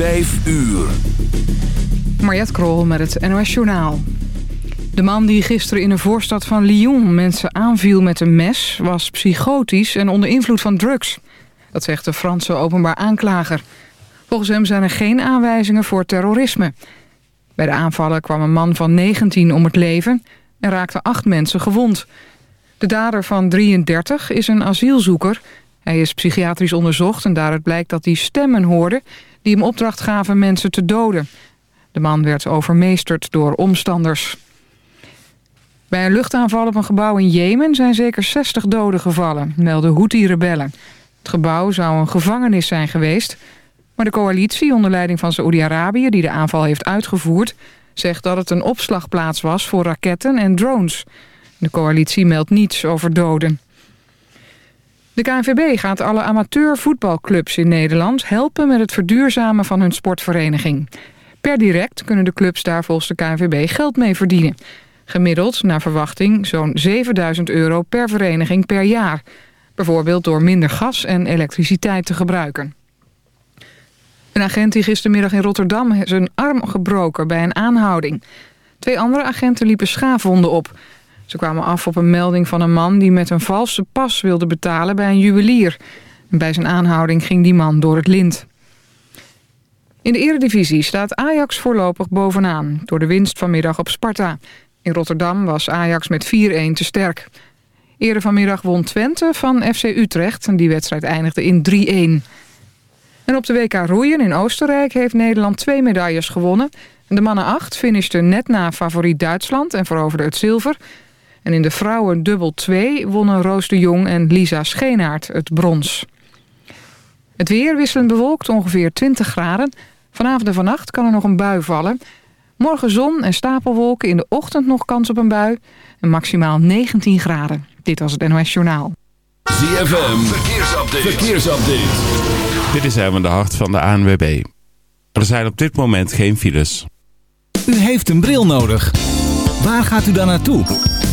Vijf uur. Mariette Krol met het NOS Journaal. De man die gisteren in een voorstad van Lyon mensen aanviel met een mes... was psychotisch en onder invloed van drugs. Dat zegt de Franse openbaar aanklager. Volgens hem zijn er geen aanwijzingen voor terrorisme. Bij de aanvallen kwam een man van 19 om het leven... en raakten acht mensen gewond. De dader van 33 is een asielzoeker. Hij is psychiatrisch onderzocht en daaruit blijkt dat hij stemmen hoorde... die hem opdracht gaven mensen te doden... De man werd overmeesterd door omstanders. Bij een luchtaanval op een gebouw in Jemen zijn zeker 60 doden gevallen, melden Houthi-rebellen. Het gebouw zou een gevangenis zijn geweest, maar de coalitie onder leiding van Saoedi-Arabië, die de aanval heeft uitgevoerd, zegt dat het een opslagplaats was voor raketten en drones. De coalitie meldt niets over doden. De KNVB gaat alle amateurvoetbalclubs in Nederland helpen met het verduurzamen van hun sportvereniging. Per direct kunnen de clubs daar volgens de KNVB geld mee verdienen. Gemiddeld, naar verwachting, zo'n 7000 euro per vereniging per jaar. Bijvoorbeeld door minder gas en elektriciteit te gebruiken. Een agent die gistermiddag in Rotterdam zijn arm gebroken bij een aanhouding. Twee andere agenten liepen schaafwonden op. Ze kwamen af op een melding van een man die met een valse pas wilde betalen bij een juwelier. bij zijn aanhouding ging die man door het lint. In de eredivisie staat Ajax voorlopig bovenaan... door de winst vanmiddag op Sparta. In Rotterdam was Ajax met 4-1 te sterk. Eerder vanmiddag won Twente van FC Utrecht... en die wedstrijd eindigde in 3-1. En op de WK roeien in Oostenrijk heeft Nederland twee medailles gewonnen. De mannen 8 finishten net na favoriet Duitsland en veroverden het zilver. En in de vrouwen dubbel 2 wonnen Roos de Jong en Lisa Scheenaert het brons. Het weer wisselend bewolkt, ongeveer 20 graden. Vanavond en vannacht kan er nog een bui vallen. Morgen zon en stapelwolken, in de ochtend nog kans op een bui. En maximaal 19 graden. Dit was het NOS Journaal. ZFM, verkeersupdate. verkeersupdate. Dit is even de hart van de ANWB. Er zijn op dit moment geen files. U heeft een bril nodig. Waar gaat u dan naartoe?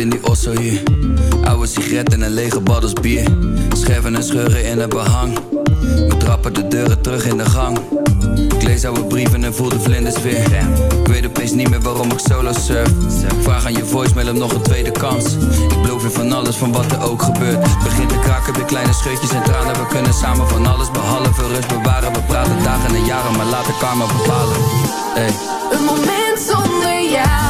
In die osso hier. Oude sigaret en lege baddels bier. Scherven en scheuren in het behang. We trappen de deuren terug in de gang. Ik lees oude brieven en voel de vlinders weer. Ik weet opeens niet meer waarom ik solo surf. Vraag aan je voicemail om nog een tweede kans. Ik beloof je van alles, van wat er ook gebeurt. Begint te kraken, weer kleine scheutjes en tranen. We kunnen samen van alles behalve rust bewaren. We praten dagen en jaren, maar laten karma bepalen. Hey. Een moment zonder jou,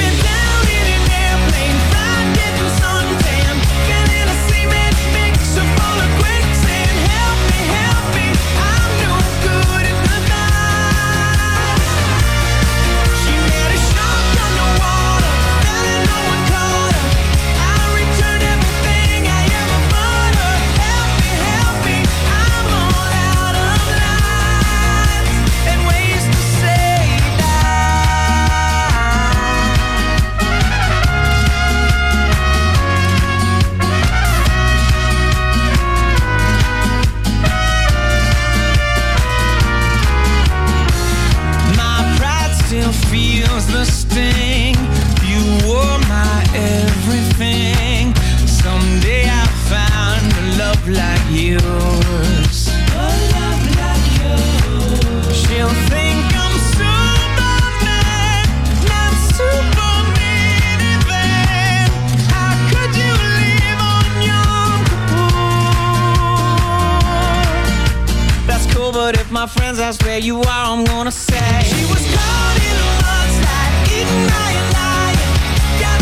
friends ask where you are, I'm gonna say. She was caught in a by a lion Got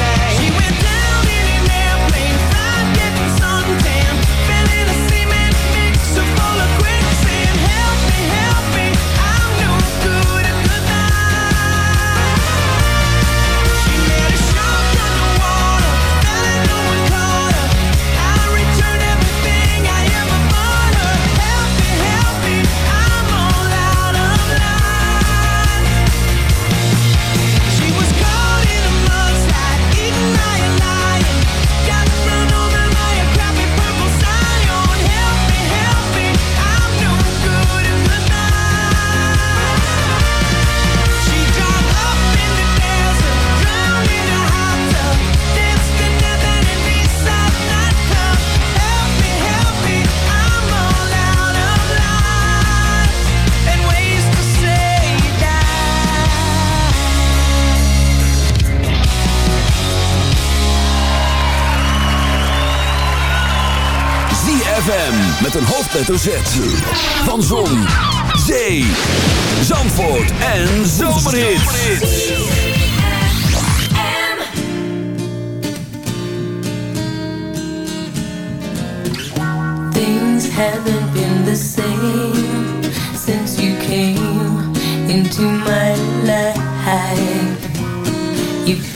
met een hoofdletter Z. Van Zon, Zee, Zandvoort en Zomerhits. Things haven't been the same since you came into my life.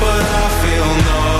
But I feel numb.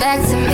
back to me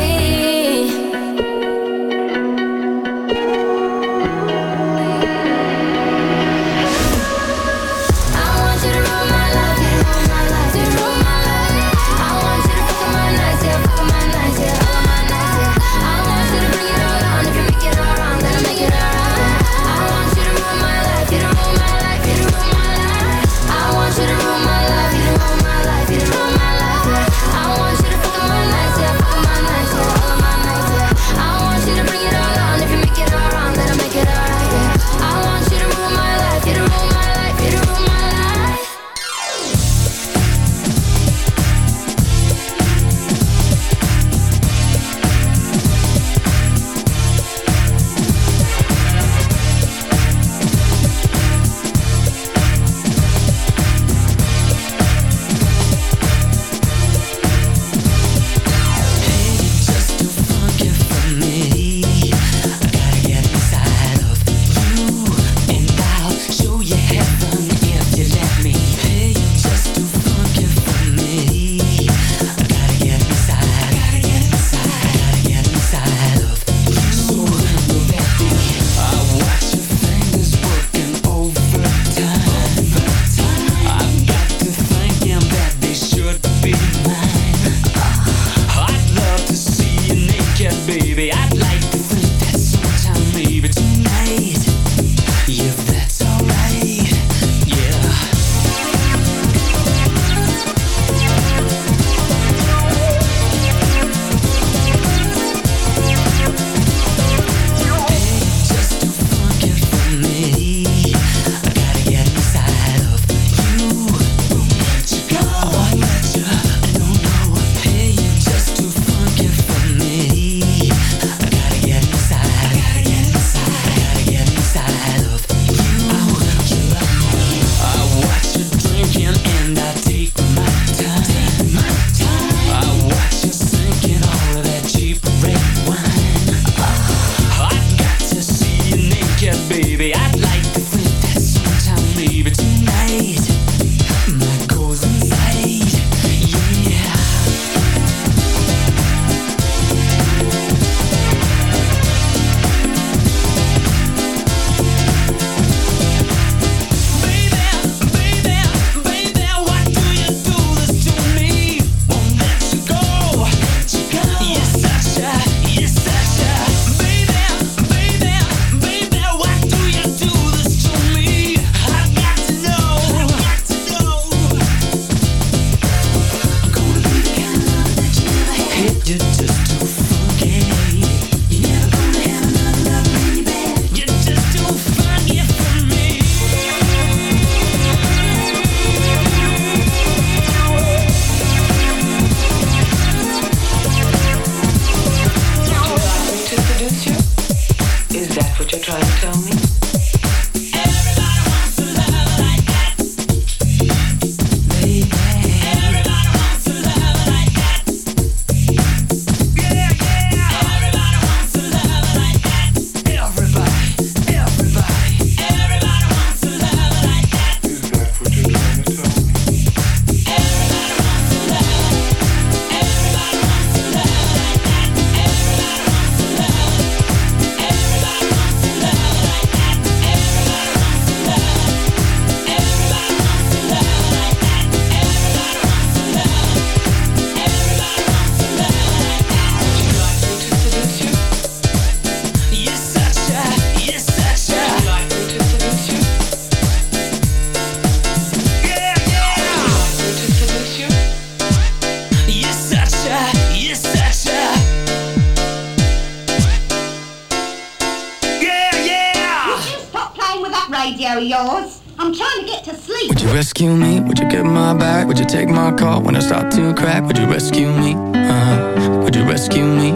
that radio yours. I'm trying to get to sleep. Would you rescue me? Would you get my back? Would you take my call when I start to crack? Would you rescue me? Uh-huh. Would you rescue me?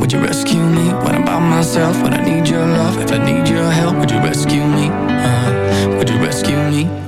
Would you rescue me when I'm by myself? When I need your love, if I need your help, would you rescue me? Uh-huh. Would you rescue me?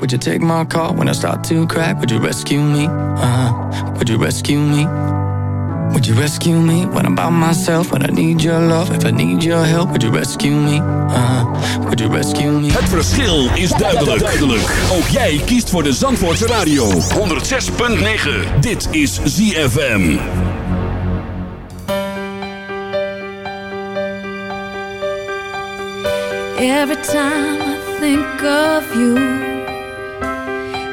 back? Would you take my call when I start to crack? Would you rescue me? Uh-huh. Would you rescue me? Would you rescue me when I'm by myself? When I need your love, if I need your help, would you rescue me? Uh-huh. Would you rescue me? Het verschil is duidelijk. duidelijk. Ook jij kiest voor de Zandvoortse Radio. 106.9. Dit is ZFM. Every time I think of you,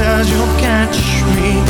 says you'll catch me.